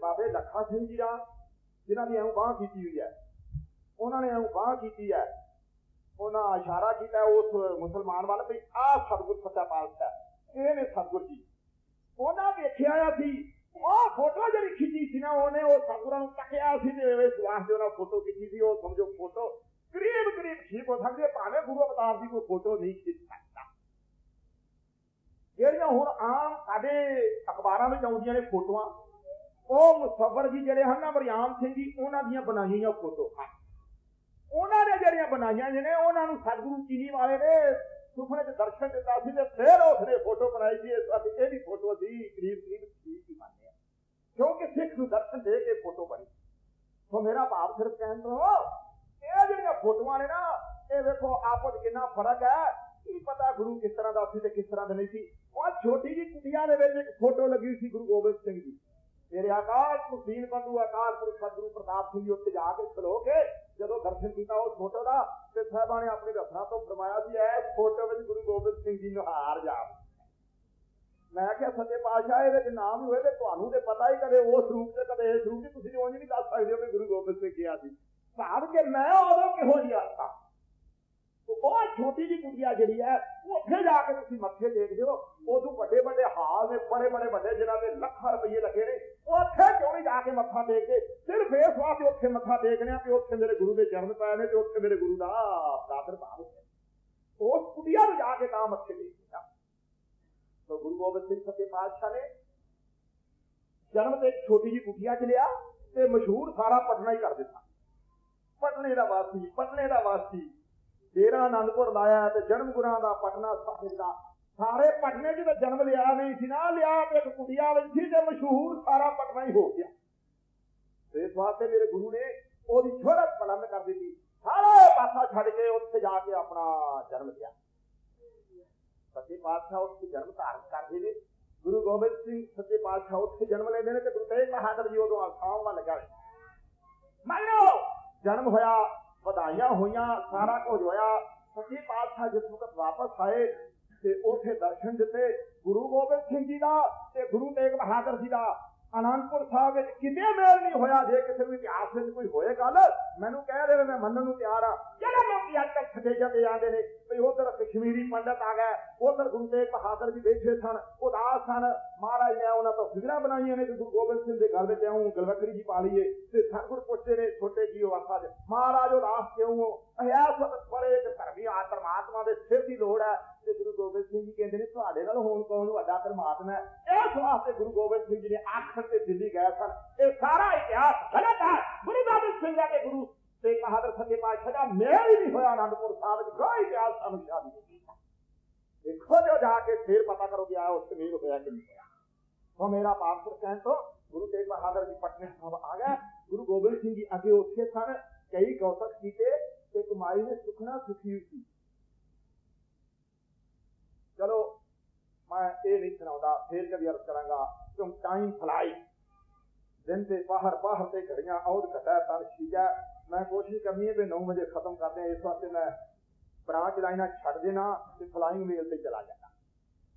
ਬਾਬੇ ਲੱਖਾ ਸਿੰਘ ਜੀ ਦਾ, ਜਿਨ੍ਹਾਂ ਦੀ ਐਉਂ ਬਾਹ ਕੀਤੀ ਹੋਈ ਹੈ। ਉਹਨਾਂ ਨੇ ਐਉਂ ਬਾਹ ਕੀਤੀ ਹੈ। ਉਹਨਾਂ ਇਸ਼ਾਰਾ ਕੀਤਾ ਉਸ ਮੁਸਲਮਾਨ ਵੱਲ ਵੀ ਆਹ ਸਤਿਗੁਰ ਸੱਚਾ ਪਾਤਸ਼ਾਹ ਇਹ ਨੇ ਸਤਿਗੁਰ ਜੀ। ਉਹਨਾਂ ਵੇਖਿਆ ਆ ਸੀ ਉਹ ਫੋਟੋ ਜਿਹੜੀ ਖਿੱਚੀ ਸੀ ਨਾ, ਉਹਨੇ ਉਹ ਸਤਿਗੁਰਾਂ ਨੂੰ ਤੱਕਿਆ ਸੀ ਤੇ ਇਸ ਵਾਸਤੇ ਉਹਨਾਂ ਫੋਟੋ ਖਿੱਚੀ ਸੀ, ਉਹ ਸਮਝੋ ਫੋਟੋ। ਕਰੀਬ ਕਰੀਬ ਠੀਕ ਹੋ ਸਕਦੀ ਭਾਵੇਂ ਗੁਰੂ ਅਵਤਾਰ ਦੀ ਕੋਈ ਫੋਟੋ ਨਹੀਂ ਖਿੱਚ ਸਕਦਾ। ਜਿਹੜੀਆਂ ਹੁਣ ਆਮ ਸਾਡੇ ਅਖਬਾਰਾਂ ਵਿੱਚ ਆਉਂਦੀਆਂ ਨੇ ਫੋਟੋਆਂ ਉਹ ਮੁਸਫਰ ਜੀ ਜਿਹੜੇ ਹਨ ਨਾ, ਮਰਿਆਮ ਸਿੰਘ ਜੀ, ਉਹਨਾਂ ਦੀਆਂ ਬਣਾਈਆਂ ਫੋਟੋ ਹਨ। ਉਹਨਾਂ ਨੇ ਜਿਹੜੀਆਂ ਬਣਾਈਆਂ ਨੇ, ਉਹਨਾਂ ਨੂੰ ਸਤਿਗੁਰੂ ਚੀਨੀ ਵਾਲੇ ਨੇ ਸੁਪਨੇ 'ਚ ਦਰਸ਼ਨ ਦਿੱਤਾ ਸੀ ਤੇ ਫਿਰ ਉਸਨੇ ਫੋਟੋ ਬਣਾਈ ਸੀ। ਇਸ ਇਹ ਵੀ ਫੋਟੋ ਸੀ ਕਰੀਬ ਕਰੀਬ ਠੀਕ ਹੀ ਮੰਨਦੇ ਆ ਕਿਉਂਕਿ ਸਿੱਖ ਨੂੰ ਦਰਸ਼ਨ ਦੇ ਕੇ ਫੋਟੋ ਬਣੀ। ਸੋ ਮੇਰਾ ਭਾਵ ਸਿਰਫ ਕਹਿਣ ਤੋਂ, ਇਹ ਜਿਹੜੀਆਂ ਫੋਟੋਆਂ ਨੇ ਨਾ, ਇਹ ਵੇਖੋ, ਆਪਸ 'ਚ ਕਿੰਨਾ ਫ਼ਰਕ ਹੈ। ਕੀ ਪਤਾ ਗੁਰੂ ਕਿਸ ਤਰ੍ਹਾਂ ਦਾ ਸੀ ਤੇ ਕਿਸ ਤਰ੍ਹਾਂ ਦਾ ਨਹੀਂ ਸੀ। ਉਹ ਛੋਟੀ ਜੀ ਕੁਟੀਆਂ ਦੇ ਵਿੱਚ ਇੱਕ ਫੋਟੋ ਲੱਗੀ ਸੀ ਗੁਰੂ ਗੋਬਿੰਦ ਸਿੰਘ ਜੀ ਮੇਰੇ ਆਕਾਲ ਪੁਰਖ ਦੀਨ ਬੰਧੂ ਆਕਾਲ ਪੁਰਖ ਸਤਿਗੁਰੂ ਪ੍ਰਤਾਪ ਸਿੰਘ ਜੀ ਉੱਤੇ ਜਾ ਕੇ ਖਲੋ ਕੇ ਜਦੋਂ ਦਰਸ਼ਨ ਕੀਤਾ ਉਸ ਫੋਟੋ ਦਾ, ਤੇ ਸਾਹਿਬਾਂ ਨੇ ਆਪਣੀ ਰਸਨਾ ਤੋਂ ਫਰਮਾਇਆ ਸੀ ਐ ਫੋਟੋ ਵਿੱਚ ਗੁਰੂ ਗੋਬਿੰਦ ਸਿੰਘ ਜੀ ਨੂੰ ਹਾਰ ਜਾ ਮੈਂ ਕਿਹਾ, ਸੱਚੇ ਪਾਤਸ਼ਾਹ, ਇਹਦੇ ਵਿੱਚ ਨਾਮ ਹੋਏ ਤੇ ਤੁਹਾਨੂੰ ਤੇ ਪਤਾ ਹੀ ਕਦੇ ਉਸ ਰੂਪ ਤੇ ਕਦੇ ਇਸ ਰੂਪ 'ਚ, ਤੁਸੀਂ ਉਂਝ ਨਹੀਂ ਦੱਸ ਸਕਦੇ ਹੋ ਕਿ ਗੁਰੂ ਗੋਬਿੰਦ ਸਿੰਘ ਕਿਹਾ ਸੀ। ਭਾਵ ਕਿ ਮੈਂ ਉਦੋਂ ਕਿਹੋ ਜਿਹਾ ਸਾਂ ਉਹ ਛੋਟੀ ਜੀ ਕੁੜੀਆ ਜਿਹੜੀ ਹੈ ਉੱਥੇ ਜਾ ਕੇ ਤੁਸੀਂ ਮੱਥੇ ਟੇਕਦੇ ਹੋ। ਉਦੋਂ ਵੱਡੇ ਵੱਡੇ ਹਾਲ ਨੇ ਬੜੇ ਬੜੇ ਵੱਡੇ, ਜਿਨ੍ਹਾਂ ਦੇ ਲੱਖਾਂ ਰੁਪਏ ਲੱਗੇ ਨੇ। ਉੱਥੇ ਕਿਉਂ ਨਹੀਂ ਜਾ ਕੇ ਮੱਥਾ ਟੇਕਦੇ ਸਿਰਫ ਇਸ ਵਾਸਤੇ ਉੱਥੇ ਮੱਥਾ ਟੇਕਦੇ ਕਿ ਉੱਥੇ ਮੇਰੇ ਗੁਰੂ ਦੇ ਚਰਨ ਪਏ ਨੇ ਤੇ ਉੱਥੇ ਮੇਰੇ ਗੁਰੂ ਦਾ ਪ੍ਰਾਦਰ ਭਾਵ ਹੈ ਉਸ ਕੁੜੀਆ ਨੂੰ ਜਾ ਕੇ ਤਾਂ ਮੱਥੇ ਟੇਕਦੇ ਤਾਂ ਗੁਰੂ ਗੋਬਿੰਦ ਸਿੰਘ ਸੱਚੇ ਪਾਤਸ਼ਾਹ ਨੇ ਜਨਮ ਤੇ ਛੋਟੀ ਜੀ ਕੁਟੀਆ ਚ ਲਿਆ ਤੇ ਮਸ਼ਹੂਰ ਸਾਰਾ ਪਟਨਾ ਹੀ ਕਰ ਦਿੱਤਾ। ਪਟਨੇ ਦਾ ਵਾਸੀ, ਪਟਨੇ ਦਾ ਵਾਸੀ। ਡੇਰਾ ਆਨੰਦਪੁਰ ਲਾਇਆ ਤੇ ਜਨਮ ਗੁਰਾਂ ਦਾ ਪਟਨਾ ਸਾਹਿਬ ਦਾ ਸਾਰੇ ਪਟਨੇ 'ਚ ਜਨਮ ਲਿਆ ਨਹੀਂ ਸੀ, ਨਾ ਲਿਆ ਤੇ ਇੱਕ ਕੁੜੀਆ ਵਿੱਚ ਸੀ ਤੇ ਮਸ਼ਹੂਰ ਸਾਰਾ ਪਟਨਾ ਹੀ ਹੋ ਗਿਆ। ਤੇ ਇਸ ਵਾਸਤੇ ਮੇਰੇ ਗੁਰੂ ਨੇ ਉਹਦੀ ਸ਼ੋਹਰਤ ਬੁਲੰਦ ਕਰ ਦਿੱਤੀ। ਸਾਰਾ ਪਾਸਾ ਛੱਡ ਕੇ ਉੱਥੇ ਜਾ ਕੇ ਆਪਣਾ ਜਨਮ ਲਿਆ। ਸੱਚੇ ਪਾਤਸ਼ਾਹ ਉੱਥੇ ਜਨਮ ਧਾਰਨ ਕਰਦੇ ਨੇ। ਗੁਰੂ ਗੋਬਿੰਦ ਸਿੰਘ ਸੱਚੇ ਪਾਤਸ਼ਾਹ ਉੱਥੇ ਜਨਮ ਲੈਂਦੇ ਨੇ ਤੇ ਗੁਰੂ ਤੇਗ ਬਹਾਦਰ ਜੀ ਉਦੋਂ ਆਸਾਮ ਵੱਲ ਲੱਗਾ ਮੰਨੋ ਜਨਮ ਹੋਇਆ, ਵਧਾਈਆਂ ਹੋਈਆਂ, ਸਾਰਾ ਕੁਝ ਹੋਇਆ। ਸੱਚੇ ਪਾਤਸ਼ਾਹ ਜਿਸ ਵਕਤ ਵਾਪਸ ਆਏ ਤੇ ਉੱਥੇ ਦਰਸ਼ਨ ਦਿੱਤੇ। ਗੁਰੂ ਗੋਬਿੰਦ ਸਿੰਘ ਜੀ ਦਾ ਤੇ ਗੁਰੂ ਤੇਗ ਬਹਾਦਰ ਜੀ ਦਾ। ਅਨੰਦਪੁਰ ਸਾਹਿਬ ਵਿੱਚ ਕਿਤੇ ਮੇਲ ਨਹੀਂ ਹੋਇਆ। ਜੇ ਕਿਸੇ ਨੂੰ ਇਤਿਹਾਸ ਵਿੱਚ ਕੋਈ ਹੋਏ ਗੱਲ, ਮੈਨੂੰ ਕਹਿ ਦੇਵੇ, ਮੈਂ ਮੰਨਣ ਨੂੰ ਤਿਆਰ ਆ ਜਿਹੜੇ ਲੋਕੀ ਅੱਜ ਤੱਕ ਛੱਡੇ ਜਾਂਦੇ ਜਾਂਦੇ ਨੇ, ਵੀ ਉਧਰ ਕਸ਼ਮੀਰੀ ਪੰਡਤ ਆ ਗਏ, ਉਧਰ ਗੁਰੂ ਤੇਗ ਬਹਾਦਰ ਜੀ ਬੈਠੇ ਸਨ, ਉਦਾਸ ਸਨ। ਮਹਾਰਾਜ ਨੇ ਉਹਨਾਂ ਤੋਂ ਫਿਕਰਾਂ ਬਣਾਈਆਂ ਨੇ ਕਿ ਗੁਰੂ ਗੋਬਿੰਦ ਸਿੰਘ ਦੇ ਗੱਲ ਵਿੱਚ ਆਉਂ ਗਲਵਕਰੀ ਜੀ ਪਾ ਲਈਏ ਤੇ ਸਤਿਗੁਰ ਪੁੱਛਦੇ ਨੇ ਛੋਟੇ ਜੀ ਅਵਸਥਾ 'ਚ, ਮਹਾਰਾਜ, ਉਦਾਸ ਕਿਉਂ ਹੋ? ਅਹਿਆਸ ਵਕਤ ਬੜੇ ਇੱਕ ਧਰਮੀ ਆ ਪਰਮਾਤਮਾ ਦੇ ਵੱਡਾ ਪਰਮਾਤਮਾ ਇਸ ਵਾਸਤੇ ਗੁਰੂ ਗੋਬਿੰਦ ਸਿੰਘ ਜੀ ਨੇ ਆਖਰ ਤੇ ਦਿੱਲੀ ਗਏ ਸਨ। ਇਹ ਸਾਰਾ ਇਤਿਹਾਸ ਗਲਤ ਹੈ। ਗੁਰੂ ਗੋਬਿੰਦ ਸਿੰਘ ਜੀ ਦੇ ਗੁਰੂ ਤੇ ਬਹਾਦਰ ਸੱਚੇ ਪਾਤਸ਼ਾਹ ਦਾ ਮੇਲ ਹੀ ਨਹੀਂ ਹੋਇਆ ਅਨੰਦਪੁਰ ਸਾਹਿਬ ਵਿੱਚ। ਕੋਈ ਇਤਿਹਾਸ ਸਾਨੂੰ ਯਾਦ ਨਹੀਂ ਦੇਖੋ ਜੋ ਜਾ ਕੇ ਫੇਰ ਪਤਾ ਕਰੋ ਕਿ ਆ ਉਸ ਮੇਲ ਹੋਇਆ ਕਿ ਨਹੀਂ ਹੋਇਆ। ਉਹ ਮੇਰਾ ਪਾਸਪੋਰਟ ਕਹਿਣ ਤੋਂ ਗੁਰੂ ਤੇਗ ਬਹਾਦਰ ਜੀ ਪਟਨੇ ਸਾਹਿਬ ਆ ਗਏ। ਗੁਰੂ ਗੋਬਿੰਦ ਸਿੰਘ ਜੀ ਅੱਗੇ ਉੱਥੇ ਸਨ। ਕਈ ਗੌਤਕ ਕੀਤੇ ਤੇ ਕਮਾਈ ਨੇ ਸੁਖਣਾ ਸੁਖੀ ਹੋਈ ਸੀ। ਚਲੋ ਮੈਂ ਇਹ ਨਹੀਂ ਸੁਣਾਉਂਦਾ, ਫੇਰ ਕਦੀ ਅਰਜ਼ ਕਰਾਂਗਾ, ਕਿਉਂ ਟਾਈਮ ਫਲਾਈ। ਦਿਨ ਤੇ ਬਾਹਰ ਬਾਹਰ ਤੇ ਘੜੀਆਂ ਔਰ ਘਟਾ, ਤਨ ਸ਼ੀਜਾ ਮੈਂ ਕੋਸ਼ਿਸ਼ ਕਰਨੀ ਹੈ ਵੀ 9 ਵਜੇ ਖਤਮ ਕਰਦੇ ਆ ਇਸ ਵਾਸਤੇ ਮੈਂ ਬ੍ਰਾਂਚ ਲਾਈਨਾਂ ਛੱਡ ਦੇਣਾ ਤੇ ਫਲਾਈਂਗ ਮੇਲ ਤੇ ਚਲਾ ਜਾਣਾ।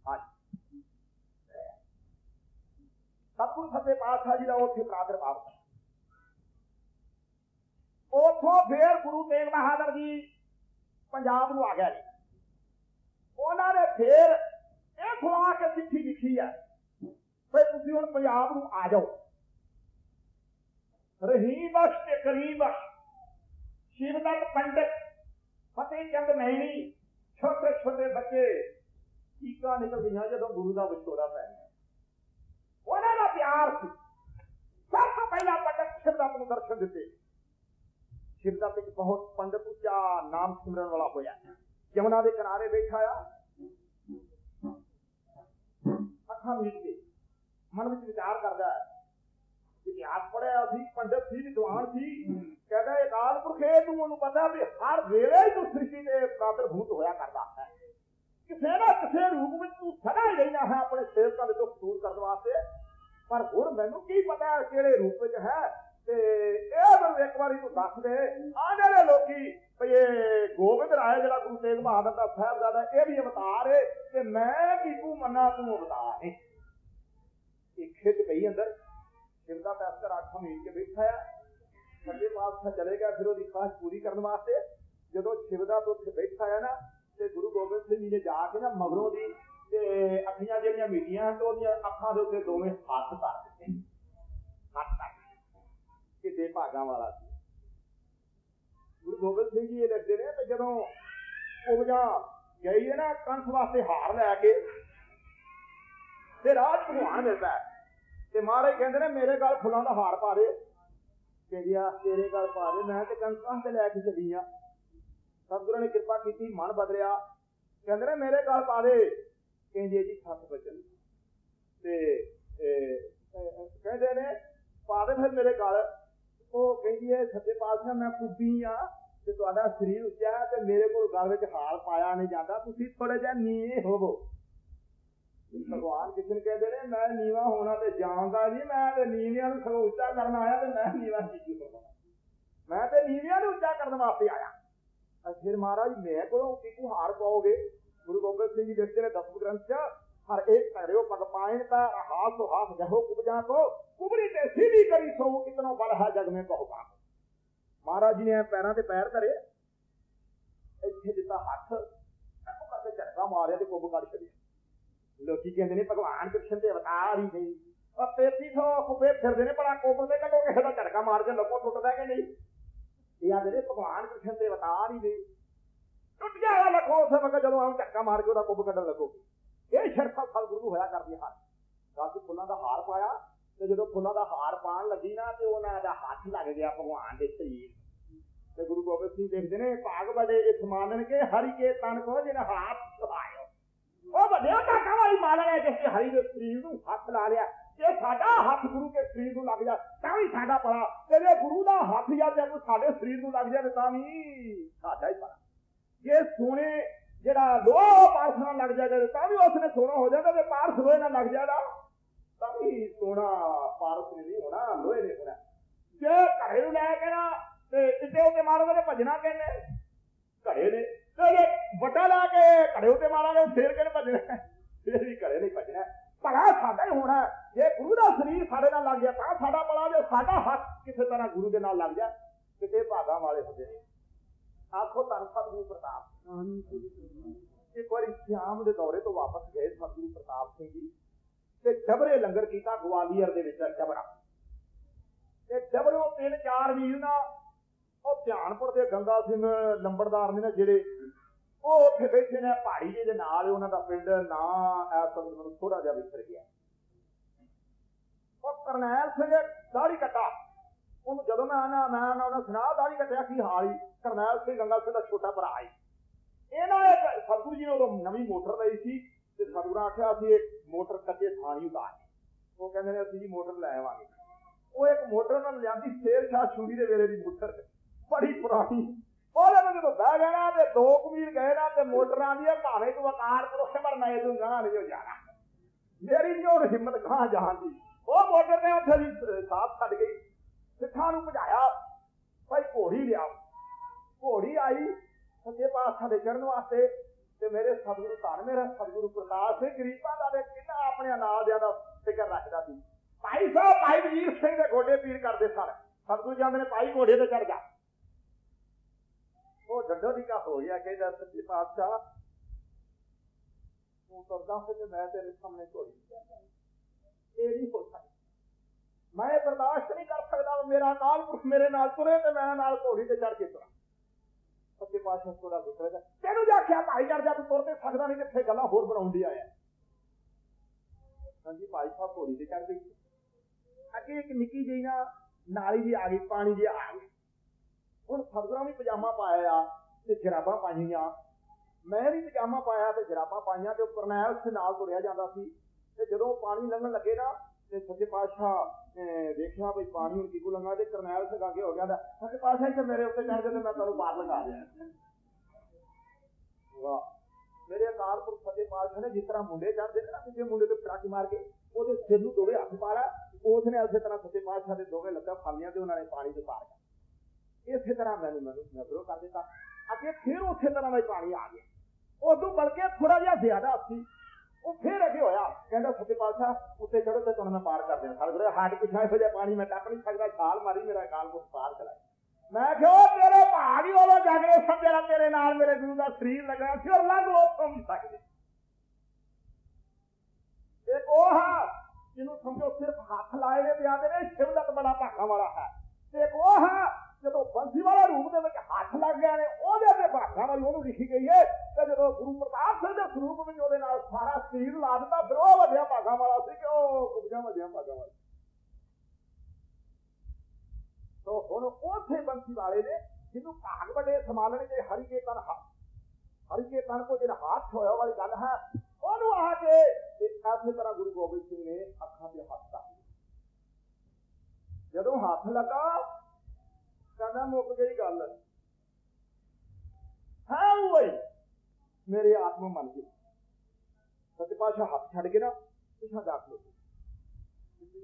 ਹਾਂਜੀ। ਸਤਿਗੁਰ ਸੱਚੇ ਪਾਤਸ਼ਾਹ ਜੀ ਦਾ ਉੱਥੇ ਪ੍ਰਾਦਰ ਭਾਵ ਸੀ ਉਥੋਂ ਫੇਰ ਗੁਰੂ ਤੇਗ ਬਹਾਦਰ ਜੀ ਪੰਜਾਬ ਨੂੰ ਆ ਗਿਆ ਉਹਨਾਂ ਨੇ ਫੇਰ ਚਿੱਠੀ ਲਿਖੀ ਹੈ ਫੇ ਤੁਸੀਂ ਹੁਣ ਪੰਜਾਬ ਨੂੰ ਆ ਜਾਓ। ਰਹੀਮ ਬਖਸ਼ ਤੇ ਕਰੀਮ ਬਖਸ਼ ਸ਼ਿਵਦਤ ਪੰਡਤ, ਫਤਿਹ ਚੰਦ ਮੈਣੀ ਛੋਟੇ ਛੋਟੇ ਬੱਚੇ, ਟੀਕਾ ਨਿਕਲ ਗਈਆਂ ਜਦੋਂ ਗੁਰੂ ਦਾ ਵਿਛੋੜਾ ਪੈ ਗਿਆ। ਉਹਨਾਂ ਦਾ ਪਿਆਰ ਸੀ। ਸਭ ਤੋਂ ਪਹਿਲਾਂ ਪੰਡਤ ਸ਼ਿਵਦਤ ਨੂੰ ਦਰਸ਼ਨ ਦਿੱਤੇ। ਸ਼ਿਵਦਤ ਇੱਕ ਬਹੁਤ ਪੰਡਤ ਉੱਚਾ ਨਾਮ ਸਿਮਰਨ ਵਾਲਾ ਹੋਇਆ। ਯਮੁਨਾ ਦੇ ਕਿਨਾਰੇ ਬੈਠਾ ਆ। ਅੱਖਾਂ ਮੀਟ ਕੇ ਮਨ ਵਿੱਚ ਵਿਚਾਰ ਕਰਦਾ ਹੈ। ਇਤਿਹਾਸ ਪੜਿਆ ਸੀ ਪੰਡਤ ਸੀ ਵਿਦਵਾਨ ਸੀ। ਕਹਿੰਦਾ ਇਹ ਕਾਲ ਪੁਰਖੇ ਤੂੰ ਉਹਨੂੰ ਪਤਾ ਵੀ ਹਰ ਵੇਲੇ ਹੀ ਤੂੰ ਸ੍ਰਿਸ਼ਟੀ ਦੇ ਪ੍ਰਾਦਰ ਭੂਤ ਹੋਇਆ ਕਰਦਾ ਹੈ। ਕਿਸੇ ਨਾ ਕਿਸੇ ਰੂਪ ਵਿੱਚ ਤੂੰ ਸਦਾ ਹੀ ਰਹਿਣਾ ਹੈ ਆਪਣੇ ਸੇਵਕਾਂ ਦੇ ਦੁੱਖ ਦੂਰ ਕਰਨ ਵਾਸਤੇ। ਪਰ ਹੁਣ ਮੈਨੂੰ ਕੀ ਪਤਾ ਕਿਹੜੇ ਰੂਪ ਵਿੱਚ ਹੈ? ਤੇ ਇਹ ਮੈਨੂੰ ਇੱਕ ਵਾਰੀ ਤੂੰ ਦੱਸ ਦੇ ਆ ਜਿਹੜੇ ਲੋਕੀ ਭਈ ਇਹ ਗੋਬਿੰਦ ਰਾਏ, ਜਿਹੜਾ ਗੁਰੂ ਤੇਗ ਬਹਾਦਰ ਦਾ ਸਾਹਿਬਜ਼ਾਦਾ, ਇਹ ਵੀ ਅਵਤਾਰ ਏ, ਤੇ ਮੈਂ ਕੀ ਤੂੰ ਮੰਨਾ ਤੂੰ ਅਵਤਾਰ ਹੈ ਇਹ ਖਿੱਚ ਪਈ ਅੰਦਰ। ਸ਼ਿਵਦਾ ਤਾਂ ਅੱਖ ਮੀਟ ਕੇ ਬੈਠਾ ਆ। ਸੱਜੇ ਪਾਤਸ਼ਾਹ ਚਲੇ ਗਿਆ, ਫਿਰ ਉਹਦੀ ਖਾਸ ਪੂਰੀ ਕਰਨ ਵਾਸਤੇ। ਜਦੋਂ ਸ਼ਿਵਦਾ ਤੋਂ ਉੱਥੇ ਬੈਠਾ ਆ ਨਾ, ਤੇ ਗੁਰੂ ਗੋਬਿੰਦ ਸਿੰਘ ਜੀ ਨੇ ਜਾ ਕੇ ਨਾ ਮਗਰੋਂ ਦੀ, ਤੇ ਅੱਖੀਆਂ ਜਿਹੜੀਆਂ ਮੀਟੀਆਂ, ਤੇ ਉਹਦੀਆਂ ਅੱਖਾਂ ਦੇ ਉੱਤੇ ਦੋਵੇਂ ਹੱਥ ਧਰ ਹੱਥ ਧਰ ਦਿੱਤੇ ਭਾਗਾਂ ਵਾਲਾ ਸੀ। ਗੁਰੂ ਗੋਬਿੰਦ ਸਿੰਘ ਜੀ ਇਹ ਲਿਖਦੇ ਨੇ ਤੇ ਜਦੋਂ ਉਪਜਾ ਗਈ ਹੈ ਨਾ ਕੰਸ ਵਾਸਤੇ ਹਾਰ ਲੈ ਕੇ, ਤੇ ਰਾਜ ਭਗਵਾਨ ਮਿਲਦਾ ਤੇ ਮਹਾਰਾਜ ਕਹਿੰਦੇ ਨੇ, ਮੇਰੇ ਗਲ ਫੁੱਲਾਂ ਦਾ ਹਾਰ ਪਾ ਦੇ। ਕਹਿੰਦੀ ਆ, ਤੇਰੇ ਗਲ ਪਾ ਦੇ। ਮੈਂ ਤੇ ਕੰਸਾਂ ਤੇ ਲੈ ਕੇ ਚੱਲੀ ਆ। ਸਤਿਗੁਰਾਂ ਨੇ ਕਿਰਪਾ ਕੀਤੀ, ਮਨ ਬਦਲਿਆ। ਕਹਿੰਦੇ ਨੇ, ਮੇਰੇ ਗਲ ਪਾ ਦੇ। ਕਹਿੰਦੇ ਜੀ, ਸੱਤ ਬਚਨ। ਤੇ ਕਹਿੰਦੇ ਨੇ, ਪਾ ਦੇ ਫਿਰ ਮੇਰੇ ਗਲ। ਉਹ ਕਹਿੰਦੀ ਹੈ, ਸੱਚੇ ਪਾਤਸ਼ਾਹ, ਮੈਂ ਕੁੱਬੀ ਆ ਤੇ ਤੁਹਾਡਾ ਸਰੀਰ ਉੱਚਾ ਹੈ ਤੇ ਮੇਰੇ ਕੋਲ ਗਲ ਵਿੱਚ ਹਾਲ ਪਾਇਆ ਨਹੀਂ ਜਾਂਦਾ। ਤੁਸੀਂ ਥੋੜੇ ਜਿਹਾ ਨੀਵੇਂ ਹੋਵੋ। ਭਗਵਾਨ ਕਿਸ਼ਨ ਕਹਿੰਦੇ ਨੇ, ਮੈਂ ਨੀਵਾ ਹੋਣਾ ਤੇ ਜਾਣਦਾ ਨਹੀਂ, ਮੈਂ ਤੇ ਨੀਵਿਆਂ ਨੂੰ ਸਗੋਂ ਉੱਚਾ ਕਰਨ ਆਇਆ ਤੇ ਮੈਂ ਨੀਵਾ ਕੀ ਹੋਣਾ ਮੈਂ ਤੇ ਨੀਵਿਆਂ ਨੂੰ ਉੱਚਾ ਕਰਨ ਵਾਸਤੇ ਆਇਆ। ਫਿਰ ਮਹਾਰਾਜ ਮੈਂ ਕੋਲੋਂ ਕਿਕੂ ਹਾਰ ਪਾਓਗੇ? ਗੁਰੂ ਗੋਬਿੰਦ ਸਿੰਘ ਜੀ ਲਿਖਦੇ ਨੇ ਦਸਮ ਗ੍ਰੰਥ ਚ હર એક કર્યો પગ પાણીતા હાથ તો હાથ ગહો કુબજા કો કુબરી તે સીધી કરી સૌ ઇતનો બલહા જગ મેં કહો બાપ ਮਹਾਰਾਜ ਜੀ ਨੇ ਪੈਰਾਂ ਤੇ ਪੈਰ ਧਰੇ, ਇੱਥੇ ਦਿੱਤਾ ਹੱਥ ਉਹ ਕਰਕੇ ਝਟਕਾ ਮਾਰਿਆ ਤੇ ਕੁੱਭ ਕੱਢ ਛੱਡਿਆ। ਲੋਕੀ ਕਹਿੰਦੇ ਨੇ, ਭਗਵਾਨ ਕ੍ਰਿਸ਼ਨ ਦੇ ਅਵਤਾਰ ਹੀ ਨਹੀਂ। ਉਹ ਪੇਤੀ ਤੋਂ ਕੁੱਬੇ ਫਿਰਦੇ ਨੇ ਬੜਾ ਕੋਬਰ ਦੇ ਕੱਢੋ, ਕਿਸੇ ਦਾ ਝਟਕਾ ਮਾਰ ਕੇ ਲੋਕੋ ਟੁੱਟਦਾ ਕਿ ਨਹੀਂ? ਇਹ ਆ ਨੇ, ਭਗਵਾਨ ਕ੍ਰਿਸ਼ਨ ਦੇ ਅਵਤਾਰ ਹੀ ਨਹੀਂ। ਟੁੱਟ ਗਿਆ ਲਖੋ ਉਸ ਵਕਤ ਜਦੋਂ ਆਉਂ ਝਟਕਾ ਮਾਰ ਕੇ ਉਹਦਾ ਕੁੱਭ ਕੱਢਣ ਲੱਗੋ। ਇਹ ਸ਼ਰਤਾਂ ਸਤਿਗੁਰੂ ਨੂੰ ਹੋਇਆ ਕਰਦੀ ਹਨ ਗੱਲ ਫੁੱਲਾਂ ਦਾ ਹਾਰ ਪਾਇਆ, ਤੇ ਜਦੋਂ ਫੁੱਲਾਂ ਦਾ ਹਾਰ ਪਾਣ ਲੱਗੀ ਨਾ, ਤੇ ਉਹਨਾਂ ਦਾ ਹੱਥ ਲੱਗ ਗਿਆ ਭਗਵਾਨ ਦੇ ਸਰੀਰ। ਤੇ ਗੁਰੂ ਗੋਬਿੰਦ ਸਿੰਘ ਦੇਖਦੇ ਨੇ, ਭਾਗ ਬੜੇ ਇਸ ਮਾਨਣ ਕੇ, ਹਰੀ ਕੇ ਤਨ ਕੋ, ਜਿਨ ਹੱਥ ਸੁਭਾਇਓ ਉਹ ਵੱਡਿਆ ਕਾਕਾ ਵਾਲੀ ਮਾਲਣ ਹੈ, ਜਿਸ ਹਰੀ ਦੇ ਸਰੀਰ ਨੂੰ ਹੱਥ ਲਾ ਲਿਆ। ਜੇ ਸਾਡਾ ਹੱਥ ਗੁਰੂ ਕੇ ਸਰੀਰ ਨੂੰ ਲੱਗ ਜਾ, ਤਾਂ ਵੀ ਸਾਡਾ ਭਲਾ। ਤੇ ਗੁਰੂ ਦਾ ਹੱਥ ਜਾਂ ਜੇ ਸਾਡੇ ਸਰੀਰ ਨੂੰ ਲੱਗ ਜਾਵੇ, ਤਾਂ ਵੀ ਸਾਡਾ ਹੀ ਭਲਾ। ਜੇ ਸੋਨੇ ਜਿਹੜਾ ਲੋਹਾ ਪਾਰਸ ਨਾਲ ਲੱਗ ਜਾਵੇ ਤਾਂ ਵੀ ਉਸਨੇ ਸੋਨਾ ਹੋ ਜਾਂਦਾ ਤੇ ਪਾਰਸ ਲੋਹੇ ਨਾਲ ਲੱਗ ਜਾਦਾ ਤਾਂ ਵੀ ਸੋਨਾ ਪਾਰਸ ਨੇ ਨਹੀਂ ਹੋਣਾ, ਲੋਹੇ ਨੇ ਹੋਣਾ। ਜੇ ਘਰੇ ਨੂੰ ਲੈ ਕੇ ਨਾ, ਤੇ ਇੱਥੇ ਉੱਤੇ ਮਾਰੋਗੇ ਤੇ ਭੱਜਣਾ ਕਿੰਨੇ ਘਰੇ ਨੇ। ਤੇ ਜੇ ਵੱਡਾ ਲਾ ਕੇ ਘੜੇ ਉੱਤੇ ਮਾਰਾਂਗੇ, ਫੇਰ ਕਿਹਨੇ ਭੱਜਣਾ? ਫੇਰ ਵੀ ਘਰੇ ਨਹੀਂ ਭੱਜਣਾ। ਭਲਾ ਸਾਡਾ ਹੀ ਹੋਣਾ। ਜੇ ਗੁਰੂ ਦਾ ਸਰੀਰ ਸਾਡੇ ਨਾਲ ਲੱਗ ਗਿਆ, ਤਾਂ ਸਾਡਾ ਭਲਾ, ਜੇ ਸਾਡਾ ਹੱਥ ਕਿਸੇ ਤਰ੍ਹਾਂ ਗੁਰੂ ਦੇ ਨਾਲ ਲੱਗ ਜਾ ਕਿਤੇ ਭਾਗਾਂ ਵਾਲੇ ਹੁੰਦੇ ਨੇ। ਆਖੋ ਧੰਨ ਸਤਿਗੁਰੂ ਪ੍ਰਤਾਪ। ਇੱਕ ਵਾਰੀ ਸ਼ਾਮ ਦੇ ਦੌਰੇ ਤੋਂ ਵਾਪਸ ਗਏ ਸਤਿਗੁਰੂ ਪ੍ਰਤਾਪ ਸਿੰਘ ਜੀ ਤੇ ਜਬਰੇ ਲੰਗਰ ਕੀਤਾ ਗਵਾਲੀਅਰ ਦੇ ਵਿੱਚ ਜਬਰਾ ਤੇ ਜਬਰੋਂ ਤਿੰਨ ਚਾਰ ਵੀਰ ਨਾ, ਉਹ ਧਿਆਨਪੁਰ ਦੇ ਗੰਗਾ ਸਿੰਘ ਲੰਬੜਦਾਰ ਨੇ ਨਾ ਜਿਹੜੇ, ਉਹ ਉੱਥੇ ਬੈਠੇ ਨੇ ਪਹਾੜੀ ਜਿਹੇ ਦੇ ਨਾਲ ਉਹਨਾਂ ਦਾ ਪਿੰਡ ਨਾ ਐਸ ਵਕਤ ਮੈਨੂੰ ਥੋੜਾ ਜਿਹਾ ਵਿਸਰ ਗਿਆ। ਉਹ ਕਰਨੈਲ ਸਿੰਘ ਦਾੜੀ ਕੱਟਾ। ਉਹਨੂੰ ਜਦੋਂ ਮੈਂ ਆਣਾ ਮੈਂ ਆਣਾ ਉਹਨਾਂ ਸੁਣਾ ਦਾੜੀ ਕੱਟਿਆ, ਕੀ ਹਾਲ ਹੀ ਕਰਨੈਲ ਸਿੰਘ ਗੰਗਾ ਸਿੰਘ ਦਾ ਛੋਟਾ ਭਰਾ ਹੈ ਇਹਨਾਂ ਨੇ ਸਤਿਗੁਰੂ ਜੀ ਨੇ ਉਦੋਂ ਨਵੀਂ ਮੋਟਰ ਲਈ ਸੀ ਤੇ ਸਤਿਗੁਰਾਂ ਆਖਿਆ, ਅਸੀਂ ਇਹ ਮੋਟਰ ਕੱਚੇ ਥਾਣੀ ਉਤਾਰ ਉਹ ਕਹਿੰਦੇ ਨੇ, ਅਸੀਂ ਜੀ ਮੋਟਰ ਲੈ ਆਵਾਂਗੇ। ਉਹ ਇੱਕ ਮੋਟਰ ਨਾਲ ਲਿਆਂਦੀ ਸ਼ੇਰ ਸ਼ਾਹ ਸ਼ੂਰੀ ਦੇ ਵੇਲੇ ਦੀ ਮੋਟਰ। ਬੜੀ ਪੁਰਾਣੀ। ਉਹਦੇ ਵਿੱਚ ਜਦੋਂ ਬਹਿ ਗਿਆ ਤੇ ਦੋ ਕਬੀਰ ਗਏ ਨਾ ਤੇ ਮੋਟਰਾਂ ਦੀ ਭਾਵੇਂ ਤੂੰ ਆਕਾਰ ਕਰੋ ਮਰਨਾ ਇਹ ਤੂੰ ਗਾਂ ਨਹੀਂ ਜਾਣਾ। ਮੇਰੀ ਨਹੀਂ ਉਹ ਹਿੰਮਤ ਗਾਂ ਜਾਣ ਦੀ। ਉਹ ਮੋਟਰ ਨੇ ਉੱਥੇ ਦੀ ਸਾਫ਼ ਛੱਡ ਗਈ। ਸਿੱਖਾਂ ਨੂੰ ਭਜਾਇਆ, ਭਾਈ ਘੋੜੀ ਲਿਆ ਘੋੜੀ ਆਈ ਸੱਜੇ ਪਾਤਸ਼ਾਹ ਦੇ ਚੜਨ ਵਾਸਤੇ। ਤੇ ਮੇਰੇ ਸਤਿਗੁਰੂ ਧੰਨ, ਮੇਰਾ ਸਤਿਗੁਰੂ ਪ੍ਰਤਾਪ ਸਿੰਘ, ਗਰੀਬਾਂ ਦਾ ਤੇ ਕਿੰਨਾ ਆਪਣੇ ਨਾਲ ਦਿਆਂ ਦਾ ਫਿਕਰ ਰੱਖਦਾ ਸੀ। ਭਾਈ ਸਾਹਿਬ, ਭਾਈ ਵੀਰ ਸਿੰਘ ਦੇ ਗੋਡੇ ਪੀੜ ਕਰਦੇ ਸਨ। ਸਤਿਗੁਰੂ ਜਾਂਦੇ ਨੇ, ਭਾਈ ਘੋੜੇ ਤੇ ਚੜ ਜਾ। ਉਹ ਦੀ ਨਿਕਾ ਹੋ ਗਿਆ, ਕਹਿੰਦਾ, ਸੱਚੇ ਪਾਤਸ਼ਾਹ, ਤੂੰ ਤੁਰਦਾ ਹੋਵੇ ਤੇ ਮੈਂ ਤੇਰੇ ਸਾਹਮਣੇ ਘੋੜੀ ਇਹ ਨਹੀਂ ਹੋ ਸਕਦਾ। ਮੈਂ ਬਰਦਾਸ਼ਤ ਨਹੀਂ ਕਰ ਸਕਦਾ, ਮੇਰਾ ਅਕਾਲ ਪੁਰਖ ਮੇਰੇ ਨਾਲ ਤੁਰੇ ਤੇ ਮੈਂ ਨਾਲ ਘੋੜੀ ਤੇ ਚੜ ਕੇ ਤੁਰਾਂ। ਸੱਚੇ ਪਾਤਸ਼ਾਹ ਥੋੜਾ ਗੁੱਸਾ ਜਿਹਾ ਤੈਨੂੰ ਜੇ ਆਖਿਆ ਭਾਈ ਚੜ ਜਾ ਤੂੰ ਤੁਰ ਤੇ ਸਕਦਾ ਨਹੀਂ, ਕਿੱਥੇ ਗੱਲਾਂ ਹੋਰ ਬਣਾਉਂਦੀ ਆਇਆ ਹਾਂਜੀ, ਭਾਈ ਸਾਹਿਬ ਘੋੜੀ ਤੇ ਚੜ ਗਈ ਅੱਗੇ ਇੱਕ ਨਿੱਕੀ ਜਿਹੀ ਨਾ ਨਾਲੀ ਜੀ ਆ ਗਈ, ਪਾਣੀ ਜੀ ਆ ਗਈ। ਹੁਣ ਸਤਿਗੁਰਾਂ ਵੀ ਪਜਾਮਾ ਪਾਇਆ ਆ ਤੇ ਜਰਾਬਾਂ ਪਾਈਆਂ। ਮੈਂ ਵੀ ਪਜਾਮਾ ਪਾਇਆ ਤੇ ਜਰਾਬਾਂ ਪਾਈਆਂ ਤੇ ਉਹ ਕਰਨੈਲ ਉਸ ਨਾਲ ਤੁਰਿਆ ਜਾਂਦਾ ਸੀ। ਤੇ ਜਦੋਂ ਪਾਣੀ ਲੰਘਣ ਲੱਗੇ ਨਾ ਤੇ ਸੱਚੇ ਪਾਤਸ਼ਾਹ ਨੇ ਦੇਖਿਆ ਵੀ ਪਾਣੀ ਹੁਣ ਕਿਕੂ ਲੰਘਾ ਤੇ ਕਰਨੈਲ ਸਿੰਘ ਅੱਗੇ ਹੋ ਗਿਆ ਦਾ ਸੱਚੇ ਪਾਤਸ਼ਾਹ ਇੱਥੇ ਮੇਰੇ ਉੱਤੇ ਚੜ ਜਾਂਦੇ ਮੈਂ ਤੁਹਾਨੂੰ ਪਾਰ ਲਗਾ ਦਿਆਂ ਵਾਹ। ਮੇਰੇ ਅਕਾਲ ਪੁਰਖ ਸੱਚੇ ਪਾਤਸ਼ਾਹ ਨੇ ਜਿਸ ਤਰ੍ਹਾਂ ਮੁੰਡੇ ਚੜਦੇ ਨੇ ਨਾ ਕਿਸੇ ਮੁੰਡੇ ਤੇ ਪਟਾਕੀ ਮਾਰ ਕੇ ਉਹਦੇ ਸਿਰ ਨੂੰ ਦੋਵੇਂ ਹੱਥ ਪਾਲਾ ਉਸ ਨੇ ਉਸੇ ਤਰ੍ਹਾਂ ਸੱਚੇ ਪਾਤਸ਼ਾਹ ਦੇ ਦੋਵੇਂ ਲੱਤਾਂ ਫਾਲੀਆਂ ਤੇ ਉਹਨਾਂ ਨੇ ਪਾਣੀ ਚ ਪਾਰ ਕਰ ਇਸੇ ਤਰ੍ਹਾਂ ਮੈਨੂੰ ਮੈਨੂੰ ਨਜ਼ਰੋਂ ਕਰ ਦਿੱਤਾ। ਅੱਗੇ ਫਿਰ ਉਸੇ ਤਰ੍ਹਾਂ ਦਾ ਪਾਣੀ ਆ ਗਿਆ। ਉਦੋਂ ਬਲਕਿ ਥੋੜਾ ਜਿਹਾ ਜ਼ਿਆਦਾ ਸੀ। ਉਹ ਫੇਰ ਅੱਗੇ ਹੋਇਆ। ਕਹਿੰਦਾ, ਸੱਚੇ ਪਾਤਸ਼ਾਹ, ਉੱਤੇ ਚੜੋ ਤੇ ਤੁਹਾਨੂੰ ਮੈਂ ਪਾਰ ਕਰ ਦਿਆਂ। ਸਾਡੇ ਹੱਟ ਪਿਛਾ ਇਹੋ ਜਿਹਾ ਪਾਣੀ ਮੈਂ ਟੱਪ ਨਹੀਂ ਸਕਦਾ। ਛਾਲ ਮਾਰੀ ਮੇਰਾ ਕਾਲ ਕੋ ਪਾਰ ਚਲਾ ਮੈਂ ਕਿਹਾ ਉਹ ਭਾਗ ਹੀ ਉਹਦਾ ਜਾਗਰੇ ਸਮਝਿਆ ਤੇਰੇ ਨਾਲ ਮੇਰੇ ਗੁਰੂ ਦਾ ਸਰੀਰ ਲੱਗਣਾ ਸੀ ਔਰ ਲੱਗ ਉਹ ਤੁਮ ਸਕਦੇ ਇੱਕ ਉਹ ਹੈ ਜਿਹਨੂੰ ਸਮਝੋ ਸਿਰਫ ਹੱਥ ਲਾਏ ਨੇ ਤੇ ਆਦੇ ਨੇ ਸ਼ਿਵਲਤ ਬੜਾ ਭਾਗਾ ਵਾਲਾ ਹੈ। ਤੇ ਇੱਕ ਉਹ ਹੈ, ਜਦੋਂ ਬੰਸੀ ਵਾਲਾ ਰੂਪ ਦੇ ਵਿੱਚ ਹੱਥ ਲੱਗ ਗਿਆ ਨੇ, ਉਹਦੇ ਤੇ ਭਾਗਾ ਵਾਲੀ ਉਹਨੂੰ ਲਿਖੀ ਗਈ ਹੈ ਨਾਲ ਸਾਰਾ ਸਰੀਰ ਲਾ ਦਿੱਤਾ, ਫਿਰ ਉਹ ਵੱਡਿਆ ਭਾਗਾ ਵਾਲਾ ਸੀ ਕਿ ਉਹ ਕੁਬਜਾ ਵੱਡਿਆ ਭਾਗਾ ਵਾਲਾ ਤੋ ਹੁਣ ਉਥੇ ਬੰਸੀ ਵਾਲੇ ਨੇ ਜਿਹਨੂੰ ਭਾਗ ਵੱਡੇ ਸੰਭਾਲਣ ਦੇ ਹਰੀ ਕੇ ਤਨ ਹਰੀ ਕੇ ਤਨ ਕੋ ਜਿਹੜਾ ਹੱਥ ਹੋਇਆ ਵਾਲੀ ਗੱਲ ਹੈ, ਉਹਨੂੰ ਆ ਕੇ ਤੇ ਐਸੇ ਤਰ੍ਹਾਂ ਗੁਰੂ ਗੋਬਿੰਦ ਸਿੰਘ ਨੇ ਅੱਖਾਂ ਤੇ ਹੱਥ ਰੱਖ ਜਦੋਂ ਹੱਥ ਲੱਗਾ, ਕਹਿੰਦਾ ਮੁੱਕ ਗਈ ਗੱਲ। ਹੈ ਓਏ, ਮੇਰੇ ਆਤਮਾ ਮੰਨ ਗਈ ਸੱਚੇ ਪਾਤਸ਼ਾਹ ਹੱਥ ਛੱਡ ਕੇ ਨਾ ਪਿਛਾ ਦਾਖਲ ਹੋ ਗਏ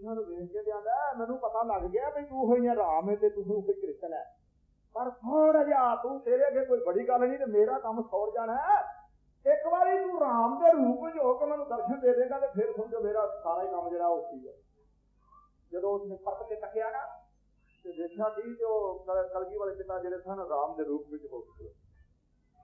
ਨੂੰ ਵੇਖ ਕੇ ਤੇ ਮੈਨੂੰ ਪਤਾ ਲੱਗ ਗਿਆ ਵੀ ਤੂੰ ਹੋਈਆਂ ਰਾਮ ਹੈ ਤੇ ਤੂੰ ਕੋਈ ਕ੍ਰਿਸ਼ਨ ਹੈ ਪਰ ਥੋੜਾ ਜਿਹਾ ਤੂੰ ਤੇਰੇ ਅੱਗੇ ਕੋਈ ਬੜੀ ਗੱਲ ਨਹੀਂ ਤੇ ਮੇਰਾ ਕੰਮ ਸੌਰ ਜਾਣਾ ਇੱਕ ਵਾਰੀ ਤੂੰ ਰਾਮ ਦੇ ਰੂਪ ਵਿੱਚ ਹੋ ਕੇ ਮੈਨੂੰ ਦਰਸ਼ਨ ਦੇ ਦੇਗਾ ਤੇ ਫਿਰ ਸਮਝੋ ਮੇਰਾ ਸਾਰਾ ਹੀ ਕੰਮ ਜਿਹੜਾ ਉਹ ਠੀਕ ਹੈ ਜਦੋਂ ਉਸਨੇ ਪਰਤ ਕੇ ਤੱਕਿਆ ਨਾ ਤੇ ਦੇਖਿਆ ਕਿ ਜੋ ਕਲਗੀ ਵਾਲੇ ਪਿਤਾ ਜਿਹੜੇ ਸਨ, ਰਾਮ ਦੇ ਰੂਪ ਵਿੱਚ ਹੋ ਗਏ।